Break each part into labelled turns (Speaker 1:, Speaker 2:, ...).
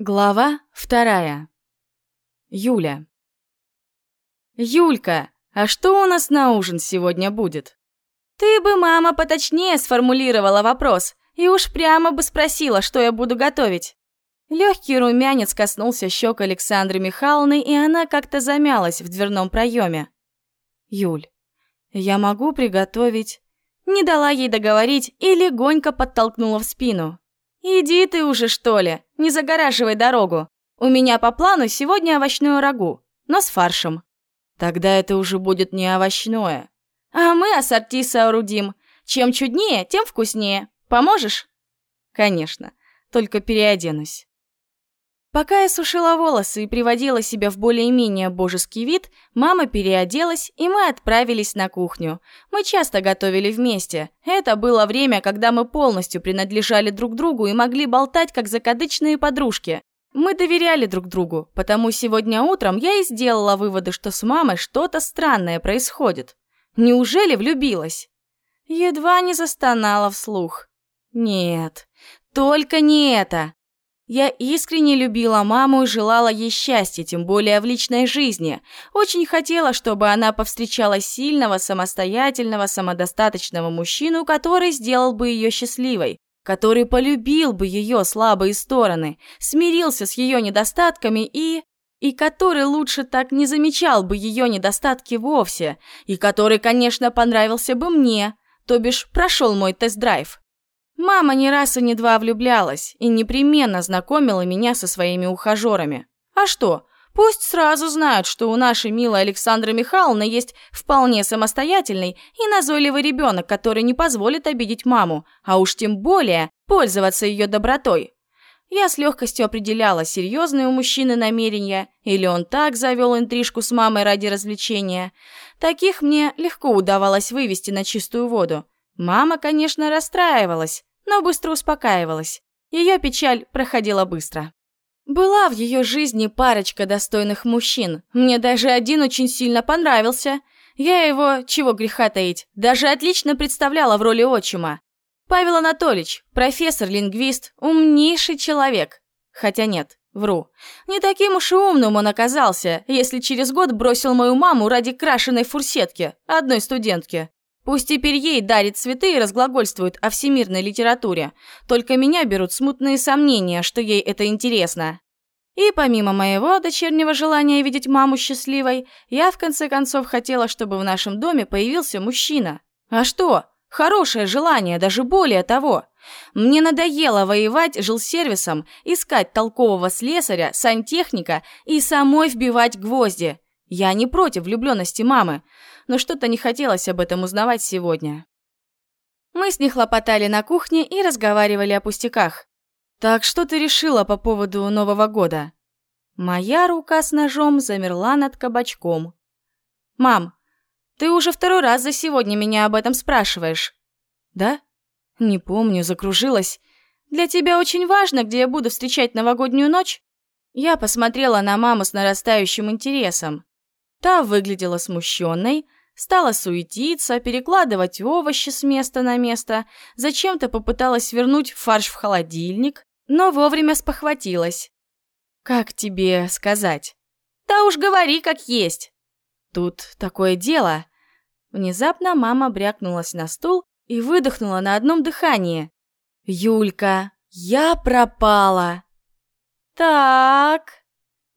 Speaker 1: Глава вторая. Юля. «Юлька, а что у нас на ужин сегодня будет?»
Speaker 2: «Ты бы, мама, поточнее сформулировала вопрос и уж прямо бы спросила, что я буду готовить». Легкий румянец коснулся щек Александры Михайловны, и она как-то замялась в дверном проеме.
Speaker 1: «Юль, я могу приготовить...»
Speaker 2: Не дала ей договорить и легонько подтолкнула в спину. «Иди ты уже, что ли, не загораживай дорогу. У меня по плану сегодня овощное рагу, но с фаршем».
Speaker 1: «Тогда это уже будет не овощное».
Speaker 2: «А мы ассорти соорудим. Чем чуднее, тем вкуснее. Поможешь?»
Speaker 1: «Конечно, только переоденусь».
Speaker 2: Пока я сушила волосы и приводила себя в более-менее божеский вид, мама переоделась, и мы отправились на кухню. Мы часто готовили вместе. Это было время, когда мы полностью принадлежали друг другу и могли болтать, как закадычные подружки. Мы доверяли друг другу, потому сегодня утром я и сделала выводы, что с мамой что-то странное происходит. Неужели влюбилась? Едва не застонала вслух. Нет, только не это. Я искренне любила маму и желала ей счастья, тем более в личной жизни. Очень хотела, чтобы она повстречала сильного, самостоятельного, самодостаточного мужчину, который сделал бы ее счастливой, который полюбил бы ее слабые стороны, смирился с ее недостатками и... И который лучше так не замечал бы ее недостатки вовсе, и который, конечно, понравился бы мне, то бишь прошел мой тест-драйв. Мама не раз и не два влюблялась и непременно знакомила меня со своими ухажерами. А что? Пусть сразу знают, что у нашей милой Александры Михайловны есть вполне самостоятельный и назойливый ребенок, который не позволит обидеть маму, а уж тем более пользоваться ее добротой. Я с легкостью определяла, серьезные у мужчины намерения, или он так завел интрижку с мамой ради развлечения. Таких мне легко удавалось вывести на чистую воду. Мама, конечно, расстраивалась, но быстро успокаивалась. Ее печаль проходила быстро. Была в ее жизни парочка достойных мужчин. Мне даже один очень сильно понравился. Я его, чего греха таить, даже отлично представляла в роли отчима. Павел Анатольевич, профессор-лингвист, умнейший человек. Хотя нет, вру. Не таким уж и умным он оказался, если через год бросил мою маму ради крашеной фурсетки, одной студентки. Пусть теперь ей дарит цветы и разглагольствует о всемирной литературе, только меня берут смутные сомнения, что ей это интересно. И помимо моего дочернего желания видеть маму счастливой, я в конце концов хотела, чтобы в нашем доме появился мужчина. А что? Хорошее желание, даже более того. Мне надоело воевать жилсервисом, искать толкового слесаря, сантехника и самой вбивать гвозди. Я не против влюбленности мамы, но что-то не хотелось об этом узнавать сегодня. Мы с ней хлопотали на кухне и разговаривали о пустяках. «Так что ты решила по поводу Нового года?» Моя рука с ножом замерла над кабачком. «Мам, ты уже второй раз за сегодня меня об этом спрашиваешь». «Да?» «Не помню, закружилась. Для тебя очень важно, где я буду встречать новогоднюю ночь?» Я посмотрела на маму с нарастающим интересом. Та выглядела смущенной, стала суетиться, перекладывать овощи с места на место, зачем-то попыталась вернуть фарш в холодильник, но вовремя спохватилась. «Как тебе сказать?» «Да уж говори, как есть!» «Тут такое дело!» Внезапно мама брякнулась на стул и выдохнула на одном дыхании. «Юлька, я пропала!» «Так...»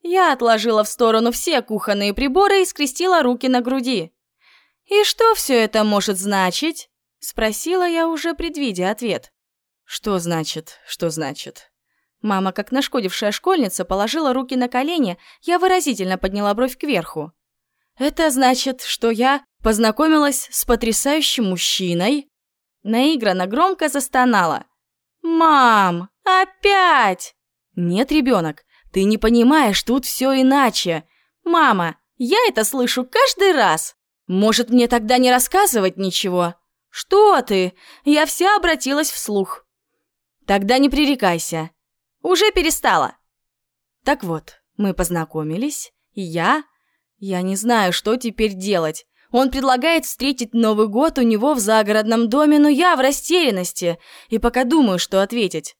Speaker 2: Я отложила в сторону все кухонные приборы и скрестила руки на груди. «И что все это может значить?» – спросила я, уже предвидя ответ. «Что значит? Что значит?» Мама, как нашкодившая школьница, положила руки на колени, я выразительно подняла бровь кверху. «Это значит, что я познакомилась с потрясающим мужчиной?» Наигранно громко застонала. «Мам, опять!» «Нет, ребенок, ты не понимаешь, тут все иначе. Мама, я это слышу каждый раз. Может, мне тогда не рассказывать ничего? Что ты? Я вся обратилась вслух. Тогда не пререкайся. Уже перестала. Так вот, мы познакомились, и я... Я не знаю, что теперь делать. Он предлагает встретить Новый год у него в загородном доме, но я в растерянности, и пока думаю, что ответить.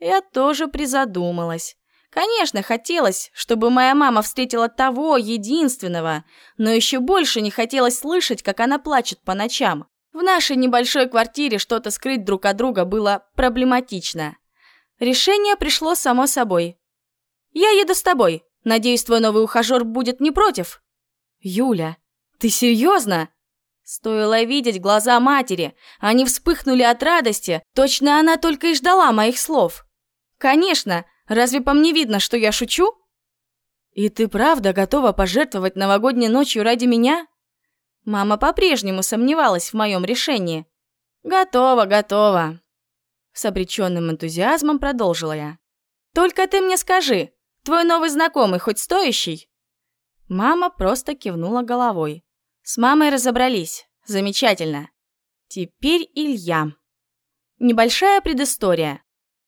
Speaker 2: Я тоже призадумалась. Конечно, хотелось, чтобы моя мама встретила того, единственного, но еще больше не хотелось слышать, как она плачет по ночам. В нашей небольшой квартире что-то скрыть друг от друга было проблематично. Решение пришло само собой. «Я еду с тобой. Надеюсь, твой новый ухажер будет не против?» «Юля, ты серьезно?» Стоило видеть глаза матери. Они вспыхнули от радости. Точно она только и ждала моих слов. «Конечно! Разве по мне видно, что я шучу?» «И ты правда готова пожертвовать новогодней ночью ради меня?» Мама по-прежнему сомневалась в моем решении. «Готова, готова!» С обреченным энтузиазмом продолжила я. «Только ты мне скажи, твой новый знакомый хоть стоящий?» Мама просто кивнула головой. С мамой разобрались. Замечательно. Теперь Илья. Небольшая предыстория.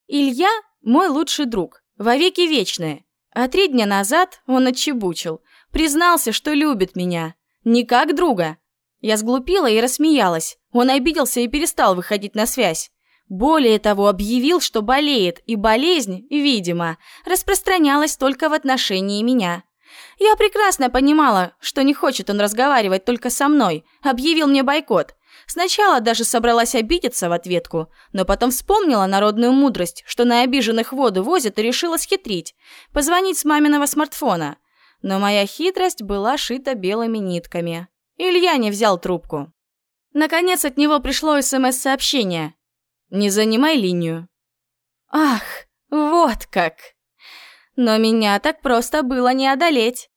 Speaker 2: Илья – мой лучший друг, вовеки вечные. А три дня назад он отчебучил, признался, что любит меня. Не как друга. Я сглупила и рассмеялась. Он обиделся и перестал выходить на связь. Более того, объявил, что болеет, и болезнь, видимо, распространялась только в отношении меня. Я прекрасно понимала, что не хочет он разговаривать только со мной, объявил мне бойкот. Сначала даже собралась обидеться в ответку, но потом вспомнила народную мудрость, что на обиженных воду возят и решила схитрить, позвонить с маминого смартфона. Но моя хитрость была шита белыми нитками. Илья не взял трубку. Наконец от него пришло СМС-сообщение. «Не занимай линию». Ах, вот как! Но меня так просто было не одолеть.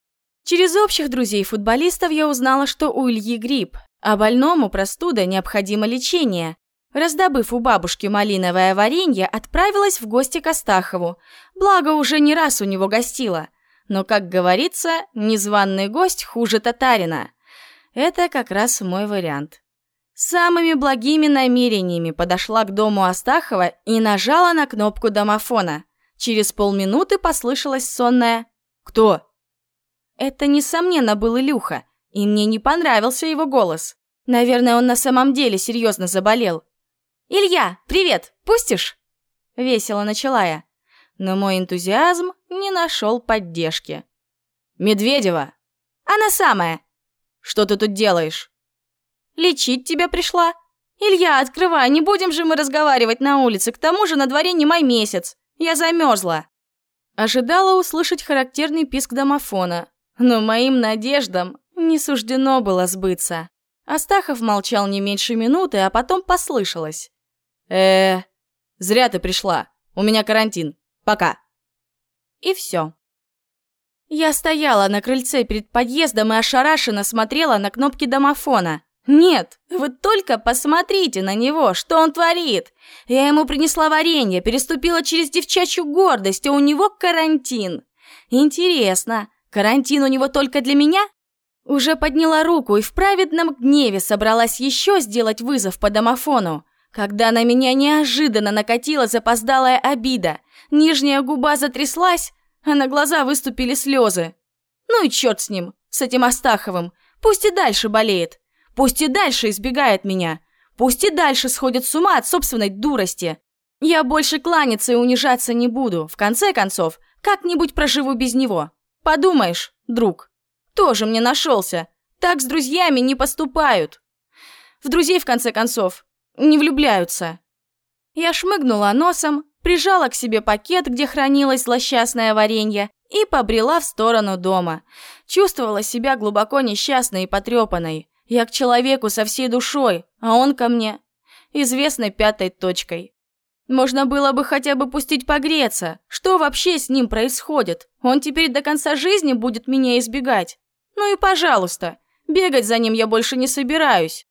Speaker 2: Через общих друзей-футболистов я узнала, что у Ильи грипп, а больному простуда необходимо лечение. Раздобыв у бабушки малиновое варенье, отправилась в гости к Астахову. Благо, уже не раз у него гостила. Но, как говорится, незваный гость хуже татарина. Это как раз мой вариант. Самыми благими намерениями подошла к дому Астахова и нажала на кнопку домофона. Через полминуты послышалось сонное «Кто?». Это, несомненно, был Илюха, и мне не понравился его голос. Наверное, он на самом деле серьезно заболел. «Илья, привет! Пустишь?» Весело начала я. Но мой энтузиазм не нашел поддержки. «Медведева!» «Она самая!» «Что ты тут делаешь?» «Лечить тебя пришла!» «Илья, открывай, не будем же мы разговаривать на улице, к тому же на дворе не май месяц!» Я замерзла. Ожидала услышать характерный писк домофона, но моим надеждам не суждено было сбыться. Астахов молчал не меньше минуты, а потом послышалось. э зря ты пришла. У меня карантин. Пока. И все. Я стояла на крыльце перед подъездом и ошарашенно смотрела на кнопки домофона. Нет, вы только посмотрите на него, что он творит. Я ему принесла варенье, переступила через девчачью гордость, а у него карантин. Интересно, карантин у него только для меня? Уже подняла руку и в праведном гневе собралась еще сделать вызов по домофону, когда на меня неожиданно накатила запоздалая обида. Нижняя губа затряслась, а на глаза выступили слезы. Ну и черт с ним, с этим Астаховым, пусть и дальше болеет. Пусть и дальше избегает меня. Пусть и дальше сходит с ума от собственной дурости. Я больше кланяться и унижаться не буду. В конце концов, как-нибудь проживу без него. Подумаешь, друг. Тоже мне нашелся. Так с друзьями не поступают. В друзей, в конце концов, не влюбляются. Я шмыгнула носом, прижала к себе пакет, где хранилось злосчастное варенье, и побрела в сторону дома. Чувствовала себя глубоко несчастной и потрепанной. Я к человеку со всей душой, а он ко мне известной пятой точкой. Можно было бы хотя бы пустить погреться. Что вообще с ним происходит? Он теперь до конца жизни будет меня избегать. Ну и пожалуйста, бегать за ним я больше не собираюсь.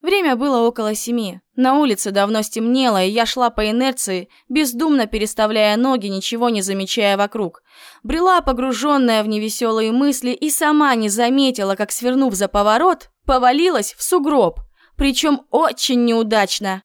Speaker 2: Время было около семи. На улице давно стемнело, и я шла по инерции, бездумно переставляя ноги, ничего не замечая вокруг. Брела, погруженная в невеселые мысли, и сама не заметила, как, свернув за поворот, повалилась в сугроб. Причем очень неудачно.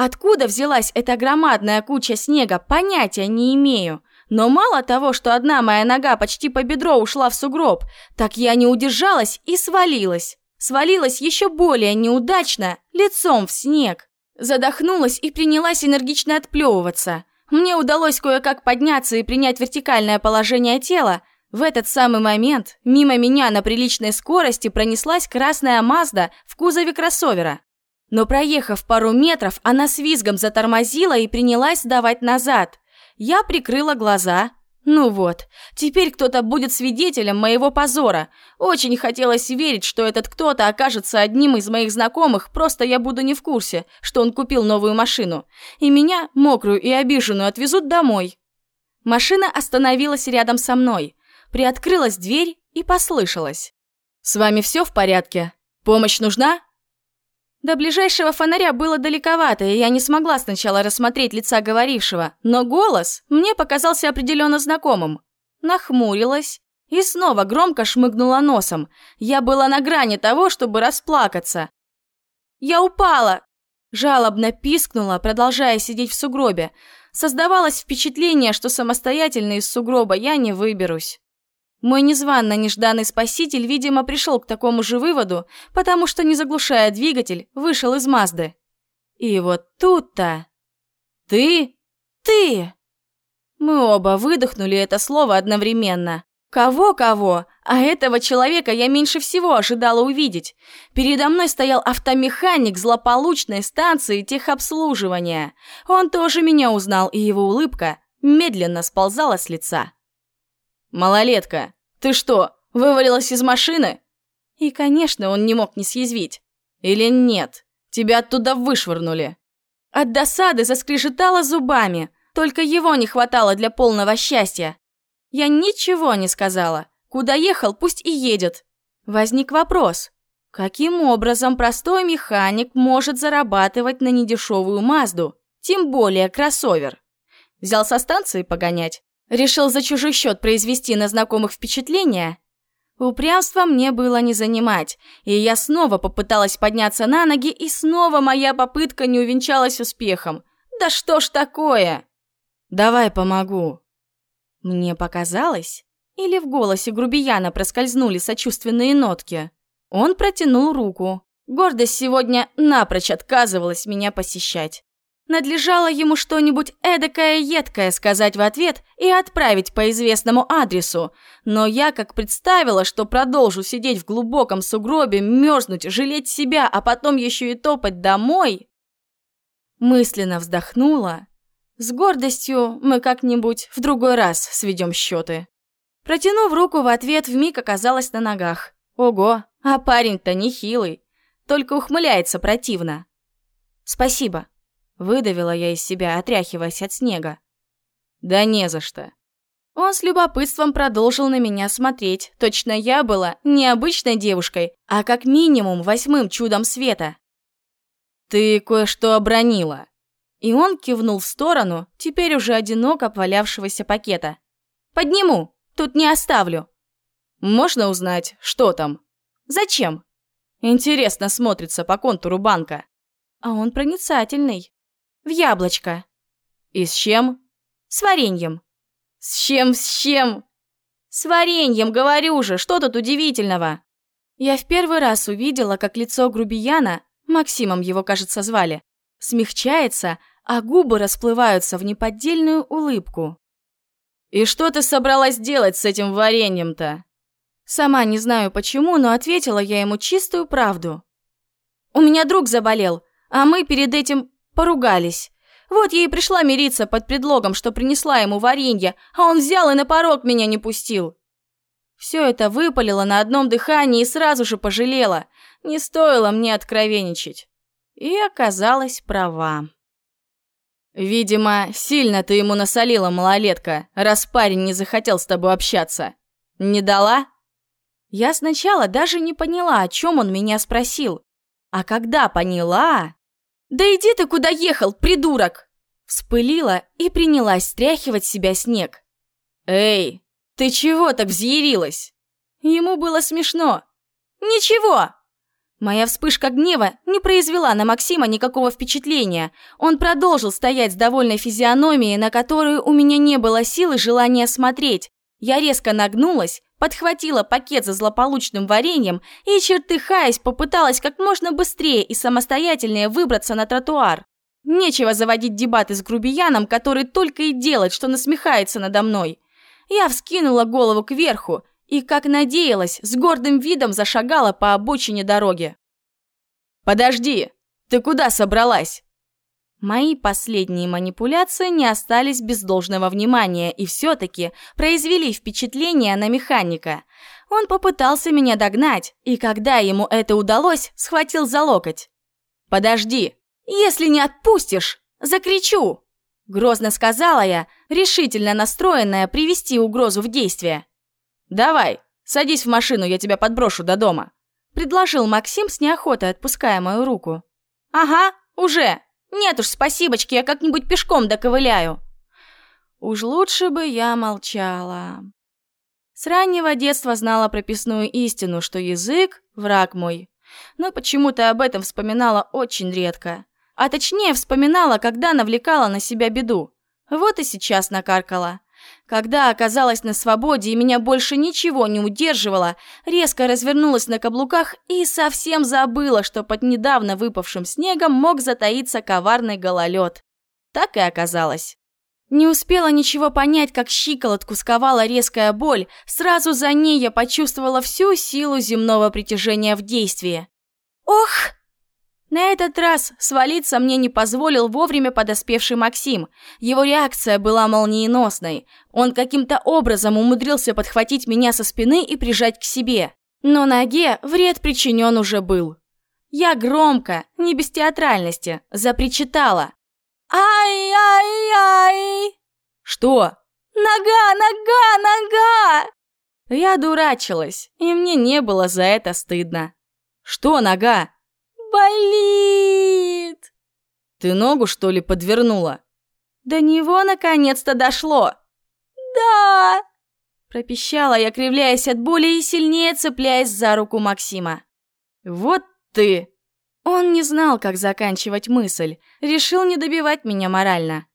Speaker 2: Откуда взялась эта громадная куча снега, понятия не имею. Но мало того, что одна моя нога почти по бедро ушла в сугроб, так я не удержалась и свалилась. Свалилась еще более неудачно, лицом в снег. Задохнулась и принялась энергично отплевываться. Мне удалось кое-как подняться и принять вертикальное положение тела. В этот самый момент мимо меня на приличной скорости пронеслась красная Мазда в кузове кроссовера. Но проехав пару метров, она с визгом затормозила и принялась сдавать назад. Я прикрыла глаза. Ну вот, теперь кто-то будет свидетелем моего позора. Очень хотелось верить, что этот кто-то окажется одним из моих знакомых, просто я буду не в курсе, что он купил новую машину. И меня, мокрую и обиженную, отвезут домой. Машина остановилась рядом со мной. Приоткрылась дверь и послышалось. «С вами все в порядке? Помощь нужна?» До ближайшего фонаря было далековато, и я не смогла сначала рассмотреть лица говорившего, но голос мне показался определенно знакомым. Нахмурилась и снова громко шмыгнула носом. Я была на грани того, чтобы расплакаться. «Я упала!» Жалобно пискнула, продолжая сидеть в сугробе. Создавалось впечатление, что самостоятельно из сугроба я не выберусь. Мой незванно-нежданный спаситель, видимо, пришел к такому же выводу, потому что, не заглушая двигатель, вышел из Мазды. И вот тут-то... «Ты? Ты!» Мы оба выдохнули это слово одновременно. Кого-кого, а этого человека я меньше всего ожидала увидеть. Передо мной стоял автомеханик злополучной станции техобслуживания. Он тоже меня узнал, и его улыбка медленно сползала с лица. «Малолетка, ты что, вывалилась из машины?» И, конечно, он не мог не съязвить. «Или нет? Тебя оттуда вышвырнули?» От досады заскрежетала зубами, только его не хватало для полного счастья. Я ничего не сказала. Куда ехал, пусть и едет. Возник вопрос. Каким образом простой механик может зарабатывать на недешевую Мазду, тем более кроссовер? Взял со станции погонять? Решил за чужой счет произвести на знакомых впечатления? Упрямство мне было не занимать, и я снова попыталась подняться на ноги, и снова моя попытка не увенчалась успехом. Да что ж такое? Давай помогу. Мне показалось, или в голосе грубияна проскользнули сочувственные нотки. Он протянул руку. Гордость сегодня напрочь отказывалась меня посещать. Надлежало ему что-нибудь эдакое едкое сказать в ответ и отправить по известному адресу. Но я как представила, что продолжу сидеть в глубоком сугробе, мерзнуть, жалеть себя, а потом еще и топать домой... Мысленно вздохнула. С гордостью мы как-нибудь в другой раз сведем счеты. Протянув руку в ответ, вмиг оказалась на ногах. Ого, а парень-то нехилый, только ухмыляется противно. Спасибо. Выдавила я из себя, отряхиваясь от снега. «Да не за что». Он с любопытством продолжил на меня смотреть. Точно я была не обычной девушкой, а как минимум восьмым чудом света. «Ты кое-что обронила». И он кивнул в сторону, теперь уже одиноко обвалявшегося пакета. «Подниму, тут не оставлю». «Можно узнать, что там?» «Зачем?» «Интересно смотрится по контуру банка». «А он проницательный». В яблочко. И с чем? С вареньем. С чем, с чем? С вареньем, говорю же, что тут удивительного? Я в первый раз увидела, как лицо грубияна, Максимом его, кажется, звали, смягчается, а губы расплываются в неподдельную улыбку. «И что ты собралась делать с этим вареньем-то?» Сама не знаю почему, но ответила я ему чистую правду. «У меня друг заболел, а мы перед этим Поругались. Вот и пришла мириться под предлогом, что принесла ему варенье, а он взял и на порог меня не пустил. Все это выпалило на одном дыхании и сразу же пожалела. Не стоило мне откровенничать. И оказалась права. «Видимо, сильно ты ему насолила, малолетка, раз парень не захотел с тобой общаться. Не дала?» Я сначала даже не поняла, о чем он меня спросил. А когда поняла, «Да иди ты куда ехал, придурок!» Вспылила и принялась стряхивать с себя снег. «Эй, ты чего так взъярилась?» Ему было смешно. «Ничего!» Моя вспышка гнева не произвела на Максима никакого впечатления. Он продолжил стоять с довольной физиономией, на которую у меня не было сил и желания смотреть. Я резко нагнулась подхватила пакет за злополучным вареньем и, чертыхаясь, попыталась как можно быстрее и самостоятельнее выбраться на тротуар. Нечего заводить дебаты с грубияном, который только и делает, что насмехается надо мной. Я вскинула голову кверху и, как надеялась, с гордым видом зашагала по обочине дороги. «Подожди! Ты куда собралась?» Мои последние манипуляции не остались без должного внимания и все-таки произвели впечатление на механика. Он попытался меня догнать, и когда ему это удалось, схватил за локоть. «Подожди! Если не отпустишь, закричу!» Грозно сказала я, решительно настроенная привести угрозу в действие. «Давай, садись в машину, я тебя подброшу до дома», предложил Максим с неохотой, отпуская мою руку. «Ага, уже!» Нет уж, спасибочки, я как-нибудь пешком доковыляю. Уж лучше бы я молчала. С раннего детства знала прописную истину, что язык – враг мой. Но почему-то об этом вспоминала очень редко. А точнее, вспоминала, когда навлекала на себя беду. Вот и сейчас накаркала. Когда оказалась на свободе и меня больше ничего не удерживало, резко развернулась на каблуках и совсем забыла, что под недавно выпавшим снегом мог затаиться коварный гололед. Так и оказалось. Не успела ничего понять, как щиколотку сковала резкая боль, сразу за ней я почувствовала всю силу земного притяжения в действии. «Ох!» На этот раз свалиться мне не позволил вовремя подоспевший Максим. Его реакция была молниеносной. Он каким-то образом умудрился подхватить меня со спины и прижать к себе. Но ноге вред причинен уже был. Я громко, не без театральности, запричитала. «Ай-ай-ай!» «Что?» «Нога, нога, нога!» Я дурачилась, и мне не было за это стыдно. «Что нога?» Болит!» «Ты ногу, что ли, подвернула?» До него наконец-то дошло. «Да!» Пропищала я, кривляясь от боли и сильнее цепляясь за руку Максима. «Вот ты!» Он не знал, как заканчивать мысль, решил не добивать меня морально.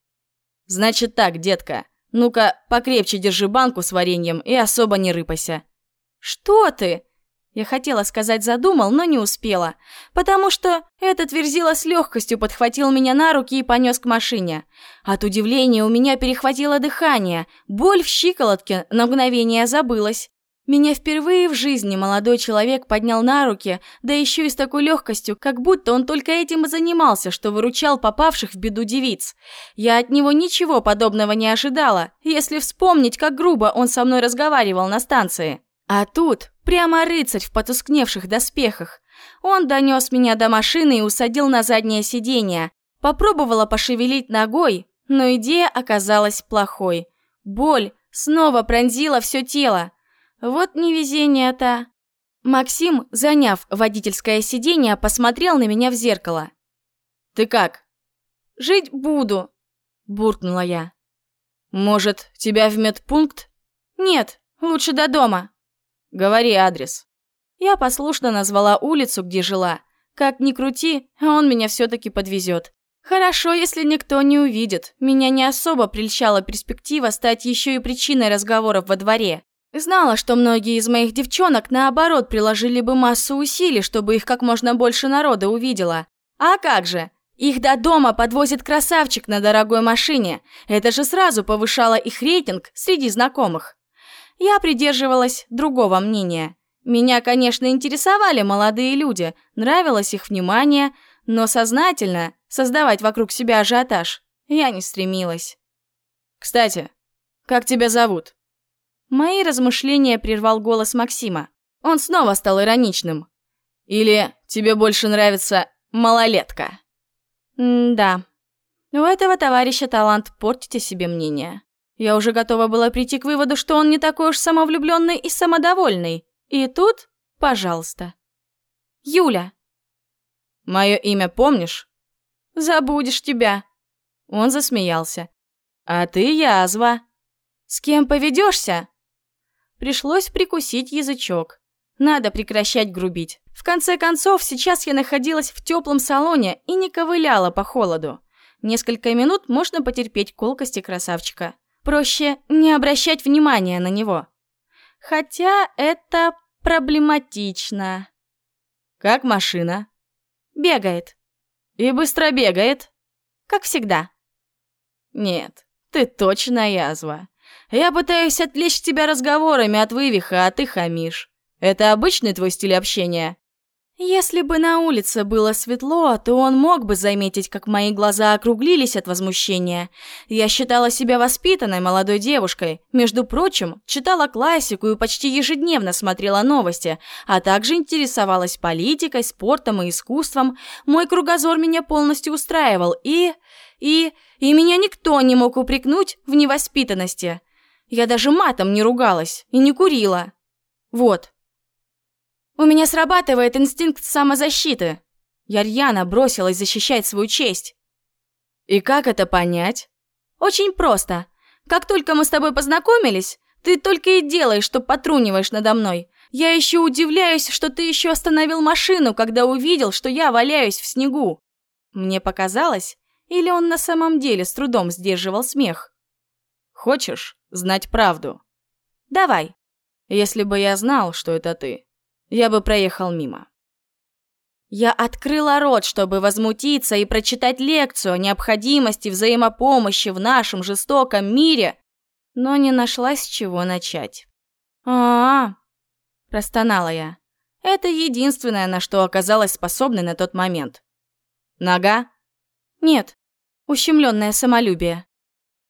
Speaker 2: «Значит так, детка, ну-ка покрепче держи банку с вареньем и особо не рыпайся». «Что ты?» Я хотела сказать «задумал», но не успела, потому что этот верзила с легкостью подхватил меня на руки и понес к машине. От удивления у меня перехватило дыхание, боль в щиколотке на мгновение забылась. Меня впервые в жизни молодой человек поднял на руки, да еще и с такой легкостью, как будто он только этим и занимался, что выручал попавших в беду девиц. Я от него ничего подобного не ожидала, если вспомнить, как грубо он со мной разговаривал на станции. А тут прямо рыцарь в потускневших доспехах. Он донес меня до машины и усадил на заднее сиденье. Попробовала пошевелить ногой, но идея оказалась плохой. Боль снова пронзила все тело. Вот невезение-то. Максим, заняв водительское сиденье, посмотрел на меня в зеркало. «Ты как?» «Жить буду», – буркнула я. «Может, тебя в медпункт?» «Нет, лучше до дома». Говори адрес. Я послушно назвала улицу, где жила. Как ни крути, он меня все-таки подвезет. Хорошо, если никто не увидит. Меня не особо прельщала перспектива стать еще и причиной разговоров во дворе. Знала, что многие из моих девчонок, наоборот, приложили бы массу усилий, чтобы их как можно больше народа увидела. А как же? Их до дома подвозит красавчик на дорогой машине. Это же сразу повышало их рейтинг среди знакомых. Я придерживалась другого мнения. Меня, конечно, интересовали молодые люди, нравилось их внимание, но сознательно создавать вокруг себя ажиотаж я не стремилась. «Кстати, как тебя зовут?» Мои размышления прервал голос Максима. Он снова стал ироничным. «Или тебе больше нравится малолетка?» М «Да. У этого товарища талант портить о себе мнение. Я уже готова была прийти к выводу, что он не такой уж самовлюбленный и самодовольный. И тут, пожалуйста. Юля. Мое имя помнишь? Забудешь тебя. Он засмеялся. А ты язва. С кем поведешься? Пришлось прикусить язычок. Надо прекращать грубить. В конце концов, сейчас я находилась в теплом салоне и не ковыляла по холоду. Несколько минут можно потерпеть колкости красавчика. Проще не обращать внимания на него. Хотя это проблематично. Как машина? Бегает. И быстро бегает. как всегда.
Speaker 1: Нет, ты точно язва. Я пытаюсь отвлечь тебя разговорами от вывиха, а ты хамишь. Это обычный твой стиль общения?
Speaker 2: Если бы на улице было светло, то он мог бы заметить, как мои глаза округлились от возмущения. Я считала себя воспитанной молодой девушкой. Между прочим, читала классику и почти ежедневно смотрела новости, а также интересовалась политикой, спортом и искусством. Мой кругозор меня полностью устраивал, и... и... и меня никто не мог упрекнуть в невоспитанности. Я даже матом не ругалась и не курила. Вот. У меня срабатывает инстинкт самозащиты. Я бросилась защищать свою честь.
Speaker 1: И как это понять?
Speaker 2: Очень просто. Как только мы с тобой познакомились, ты только и делаешь, что потруниваешь надо мной. Я еще удивляюсь, что ты еще остановил машину, когда увидел, что я валяюсь в снегу. Мне показалось, или он на самом деле с трудом сдерживал смех?
Speaker 1: Хочешь знать правду?
Speaker 2: Давай.
Speaker 1: Если бы я знал, что это ты, я бы проехал мимо.
Speaker 2: Я открыла рот, чтобы возмутиться и прочитать лекцию о необходимости взаимопомощи в нашем жестоком мире, но не нашла с чего начать. а, -а, -а простонала я. Это единственное, на что оказалась способной на тот момент.
Speaker 1: Нога?
Speaker 2: Нет, ущемленное самолюбие.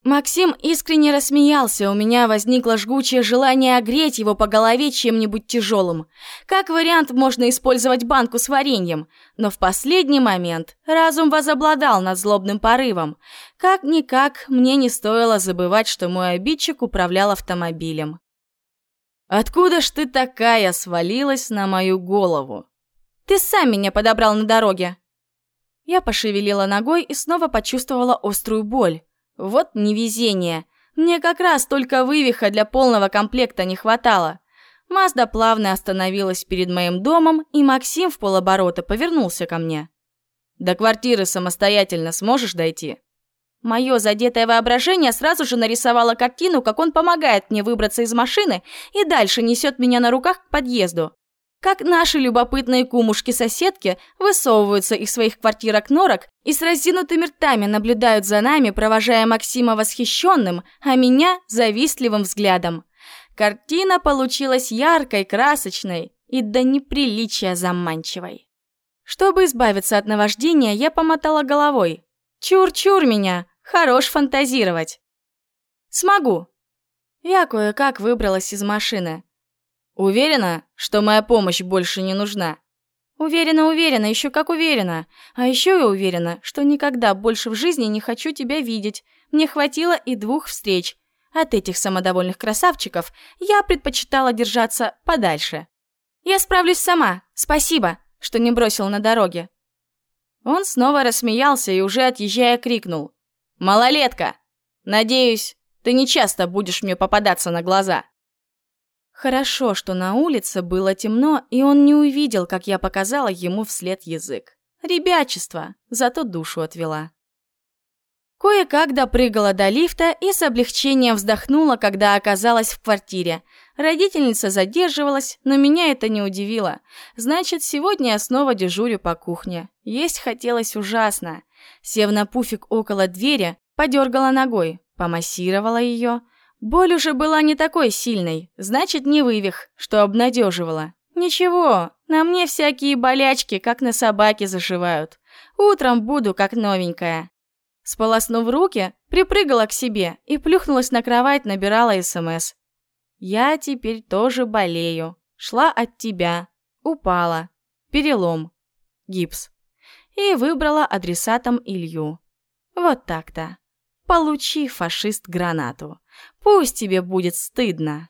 Speaker 2: Максим искренне рассмеялся, у меня возникло жгучее желание огреть его по голове чем-нибудь тяжелым. Как вариант, можно использовать банку с вареньем, но в последний момент разум возобладал над злобным порывом. Как-никак, мне не стоило забывать, что мой обидчик управлял автомобилем.
Speaker 1: «Откуда ж ты такая свалилась на мою голову?»
Speaker 2: «Ты сам меня подобрал на дороге». Я пошевелила ногой и снова почувствовала острую боль. Вот невезение. Мне как раз только вывиха для полного комплекта не хватало. Мазда плавно остановилась перед моим домом, и Максим в полоборота повернулся ко мне.
Speaker 1: «До квартиры самостоятельно сможешь дойти?»
Speaker 2: Мое задетое воображение сразу же нарисовало картину, как он помогает мне выбраться из машины и дальше несет меня на руках к подъезду как наши любопытные кумушки-соседки высовываются из своих квартирок-норок и с разинутыми ртами наблюдают за нами, провожая Максима восхищенным, а меня завистливым взглядом. Картина получилась яркой, красочной и до неприличия заманчивой. Чтобы избавиться от наваждения, я помотала головой. Чур-чур меня, хорош фантазировать. Смогу. Я кое-как выбралась из машины.
Speaker 1: Уверена, что моя помощь больше не нужна?
Speaker 2: Уверена, уверена, еще как уверена. А еще я уверена, что никогда больше в жизни не хочу тебя видеть. Мне хватило и двух встреч. От этих самодовольных красавчиков я предпочитала держаться подальше. Я справлюсь сама. Спасибо, что не бросил на дороге.
Speaker 1: Он снова рассмеялся и уже отъезжая крикнул: "Малолетка, надеюсь, ты не часто будешь мне попадаться на глаза".
Speaker 2: Хорошо, что на улице было темно, и он не увидел, как я показала ему вслед язык. Ребячество, зато душу отвела. Кое-как допрыгала до лифта и с облегчением вздохнула, когда оказалась в квартире. Родительница задерживалась, но меня это не удивило. Значит, сегодня я снова дежурю по кухне. Есть хотелось ужасно. Сев на пуфик около двери, подергала ногой, помассировала ее, Боль уже была не такой сильной, значит, не вывих, что обнадеживало. Ничего, на мне всякие болячки, как на собаке, зашивают. Утром буду как новенькая. Сполоснув руки, припрыгала к себе и плюхнулась на кровать, набирала СМС. «Я теперь тоже болею. Шла от тебя. Упала. Перелом. Гипс». И выбрала адресатом Илью. Вот так-то. Получи, фашист, гранату. Пусть тебе будет стыдно.